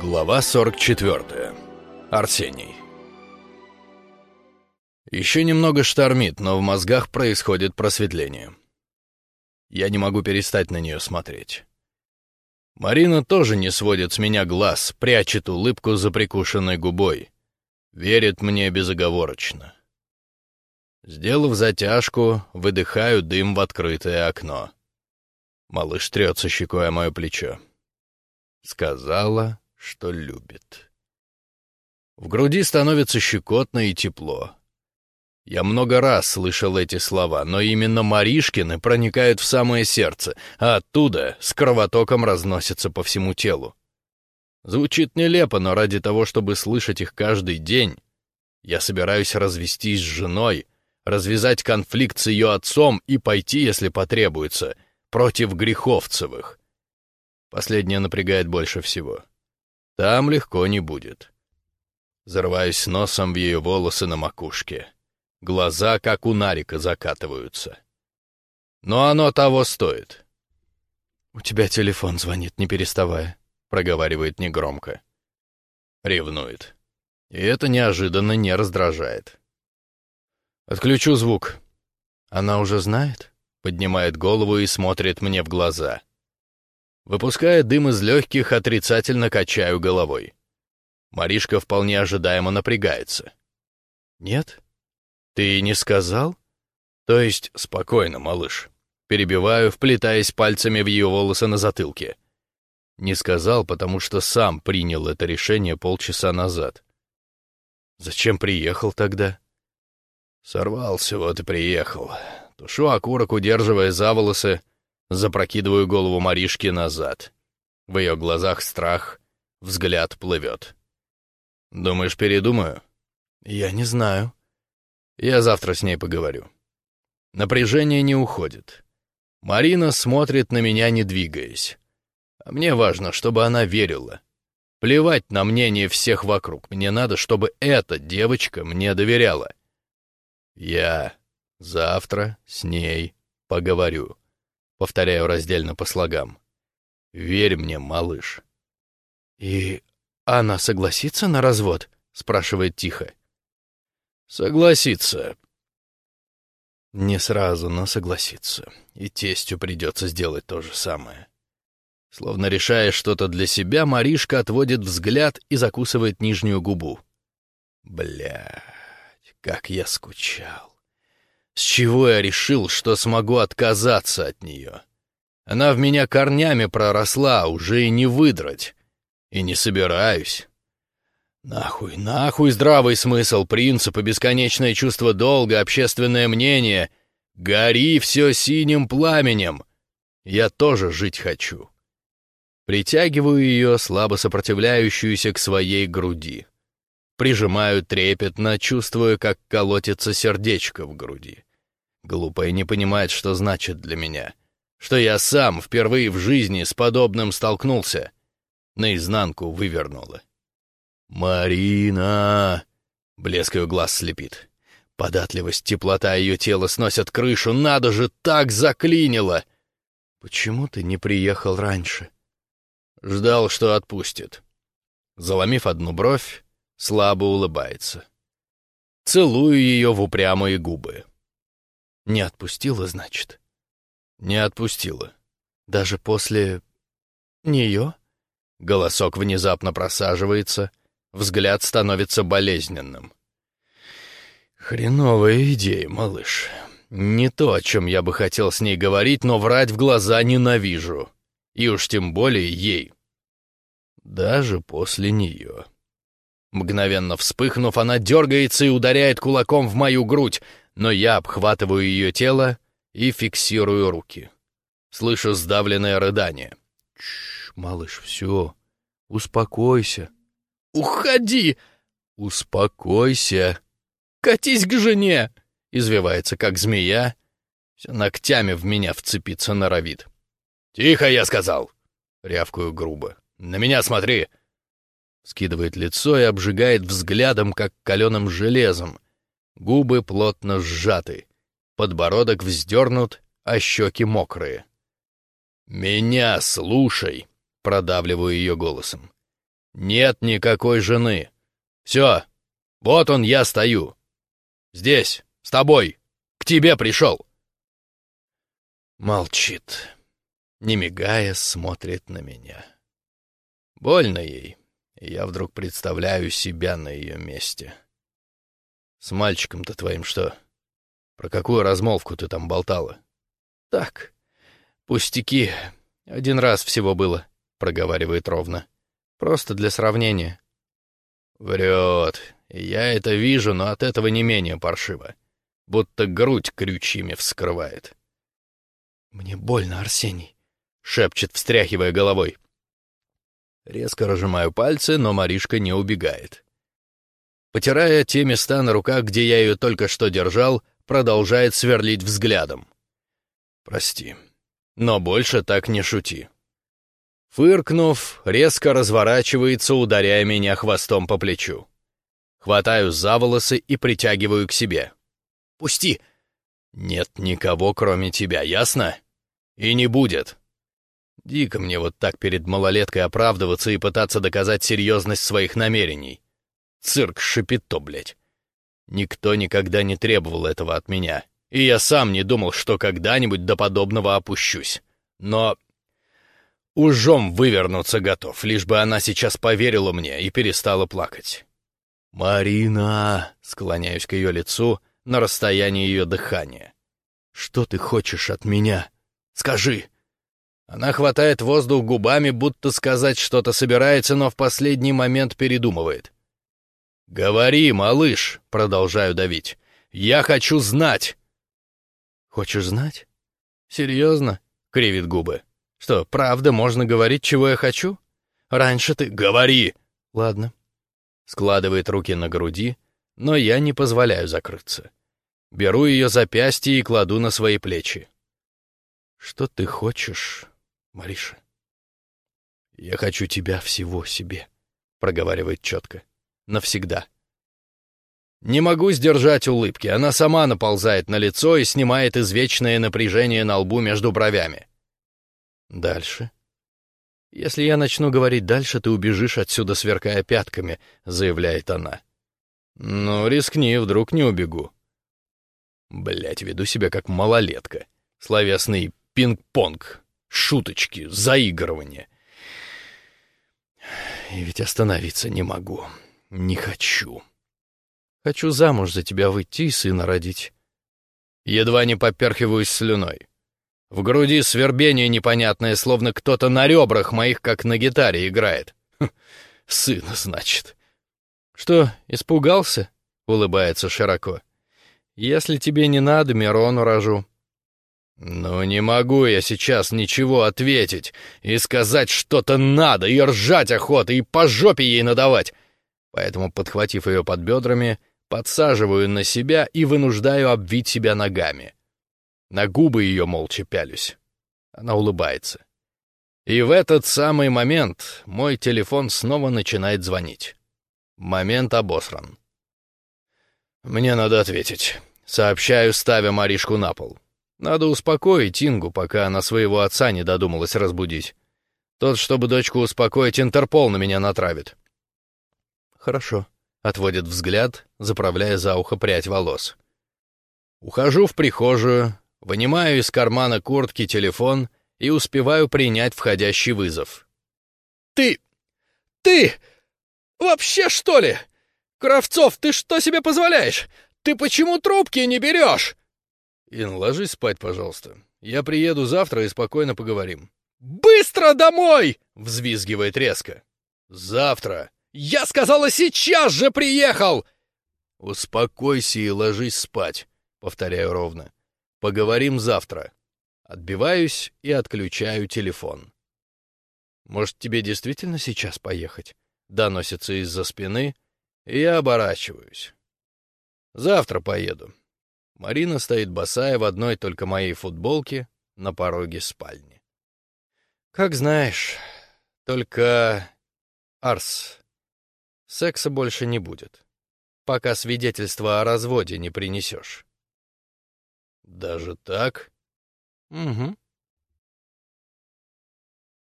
Глава 44. Арсений. Еще немного штормит, но в мозгах происходит просветление. Я не могу перестать на нее смотреть. Марина тоже не сводит с меня глаз, прячет улыбку за прикушенной губой. Верит мне безоговорочно. Сделав затяжку, выдыхаю дым в открытое окно. Малыш трется щекой о мое плечо. Сказала, что любит. В груди становится щекотно и тепло. Я много раз слышал эти слова, но именно Маришкины проникают в самое сердце, а оттуда с кровотоком разносятся по всему телу. Звучит нелепо, но ради того, чтобы слышать их каждый день, я собираюсь развестись с женой, развязать конфликт с ее отцом и пойти, если потребуется, против Греховцевых. Последнее напрягает больше всего. Там легко не будет. Зарываюсь носом в ее волосы на макушке. Глаза, как у Нарика, закатываются. Но оно того стоит. «У тебя телефон звонит, не переставая», — проговаривает негромко. Ревнует. И это неожиданно не раздражает. Отключу звук. Она уже знает? Поднимает голову и смотрит мне в глаза. Выпуская дым из легких, отрицательно качаю головой. Маришка вполне ожидаемо напрягается. «Нет? Ты не сказал?» «То есть, спокойно, малыш». Перебиваю, вплетаясь пальцами в ее волосы на затылке. Не сказал, потому что сам принял это решение полчаса назад. «Зачем приехал тогда?» Сорвался, вот и приехал. Тушу окурок, удерживая за волосы, Запрокидываю голову Маришки назад. В ее глазах страх, взгляд плывет. «Думаешь, передумаю?» «Я не знаю». «Я завтра с ней поговорю». Напряжение не уходит. Марина смотрит на меня, не двигаясь. А мне важно, чтобы она верила. Плевать на мнение всех вокруг. Мне надо, чтобы эта девочка мне доверяла. Я завтра с ней поговорю. Повторяю раздельно по слогам. «Верь мне, малыш». «И она согласится на развод?» — спрашивает тихо. «Согласится». Не сразу, но согласится. И тестю придется сделать то же самое. Словно решая что-то для себя, Маришка отводит взгляд и закусывает нижнюю губу. Блядь, как я скучал. С чего я решил, что смогу отказаться от нее? Она в меня корнями проросла, уже и не выдрать. И не собираюсь. Нахуй, нахуй здравый смысл, принципы, бесконечное чувство долга, общественное мнение. Гори все синим пламенем. Я тоже жить хочу. Притягиваю ее, слабо сопротивляющуюся к своей груди. Прижимаю трепетно, чувствуя, как колотится сердечко в груди. Глупая не понимает, что значит для меня. Что я сам впервые в жизни с подобным столкнулся. Наизнанку вывернула. «Марина!» — блеск ее глаз слепит. Податливость, теплота ее тела сносят крышу. Надо же, так заклинило! «Почему ты не приехал раньше?» Ждал, что отпустит. Заломив одну бровь, слабо улыбается. Целую ее в упрямые губы. Не отпустила, значит? Не отпустила. Даже после... нее? Голосок внезапно просаживается, взгляд становится болезненным. Хреновая идея, малыш. Не то, о чем я бы хотел с ней говорить, но врать в глаза ненавижу. И уж тем более ей. Даже после нее. Мгновенно вспыхнув, она дергается и ударяет кулаком в мою грудь, но я обхватываю ее тело и фиксирую руки. Слышу сдавленное рыдание. «Чш, малыш, все, успокойся». «Уходи!» «Успокойся!» «Катись к жене!» Извивается, как змея, все ногтями в меня вцепиться норовит. «Тихо, я сказал!» Рявкую грубо. «На меня смотри!» скидывает лицо и обжигает взглядом, как каленым железом. Губы плотно сжаты, подбородок вздернут, а щеки мокрые. «Меня слушай!» — продавливаю ее голосом. Нет никакой жены. Все, вот он я стою. Здесь, с тобой, к тебе пришел. Молчит, не мигая, смотрит на меня. Больно ей, я вдруг представляю себя на ее месте. С мальчиком-то твоим что? Про какую размолвку ты там болтала? Так, пустяки. Один раз всего было, проговаривает ровно. Просто для сравнения. Врет. Я это вижу, но от этого не менее паршиво. Будто грудь крючьями вскрывает. «Мне больно, Арсений», — шепчет, встряхивая головой. Резко разжимаю пальцы, но Маришка не убегает. Потирая те места на руках, где я ее только что держал, продолжает сверлить взглядом. «Прости, но больше так не шути». Фыркнув, резко разворачивается, ударяя меня хвостом по плечу. Хватаю за волосы и притягиваю к себе. «Пусти!» «Нет никого, кроме тебя, ясно? И не будет. Дико мне вот так перед малолеткой оправдываться и пытаться доказать серьезность своих намерений. Цирк шипито, блядь. Никто никогда не требовал этого от меня, и я сам не думал, что когда-нибудь до подобного опущусь. Но ужом вывернуться готов, лишь бы она сейчас поверила мне и перестала плакать. «Марина!» — склоняюсь к ее лицу на расстоянии ее дыхания. «Что ты хочешь от меня? Скажи!» Она хватает воздух губами, будто сказать что-то собирается, но в последний момент передумывает. «Говори, малыш!» — продолжаю давить. «Я хочу знать!» «Хочешь знать? Серьезно?» — кривит губы. «Что, правда можно говорить, чего я хочу? Раньше ты...» «Говори!» «Ладно». Складывает руки на груди, но я не позволяю закрыться. Беру ее запястье и кладу на свои плечи. «Что ты хочешь, Мариша?» «Я хочу тебя всего себе», — проговаривает четко навсегда. Не могу сдержать улыбки, она сама наползает на лицо и снимает извечное напряжение на лбу между бровями. Дальше. «Если я начну говорить дальше, ты убежишь отсюда, сверкая пятками», — заявляет она. «Ну, рискни, вдруг не убегу». Блять, веду себя как малолетка. Словесный пинг-понг, шуточки, заигрывание. И ведь остановиться не могу. Не хочу. Хочу замуж за тебя выйти и сына родить. Едва не поперхиваюсь слюной. В груди свербение непонятное, словно кто-то на ребрах моих, как на гитаре, играет. Хм, сына, значит. Что, испугался? Улыбается широко. Если тебе не надо, Мирону рожу. «Ну не могу я сейчас ничего ответить, и сказать что-то надо, и ржать охота, и по жопе ей надавать поэтому, подхватив ее под бедрами, подсаживаю на себя и вынуждаю обвить себя ногами. На губы ее молча пялюсь. Она улыбается. И в этот самый момент мой телефон снова начинает звонить. Момент обосран. «Мне надо ответить», — сообщаю, ставя Маришку на пол. Надо успокоить Ингу, пока она своего отца не додумалась разбудить. Тот, чтобы дочку успокоить, Интерпол на меня натравит. «Хорошо», — отводит взгляд, заправляя за ухо прядь волос. Ухожу в прихожую, вынимаю из кармана куртки телефон и успеваю принять входящий вызов. «Ты... ты... вообще, что ли? Кравцов, ты что себе позволяешь? Ты почему трубки не берешь?» «Ин, ложись спать, пожалуйста. Я приеду завтра и спокойно поговорим». «Быстро домой!» — взвизгивает резко. «Завтра!» «Я сказала, сейчас же приехал!» «Успокойся и ложись спать», — повторяю ровно. «Поговорим завтра». Отбиваюсь и отключаю телефон. «Может, тебе действительно сейчас поехать?» — доносится из-за спины, и я оборачиваюсь. «Завтра поеду». Марина стоит босая в одной только моей футболке на пороге спальни. «Как знаешь, только...» «Арс, Секса больше не будет, пока свидетельство о разводе не принесешь. Даже так? Угу.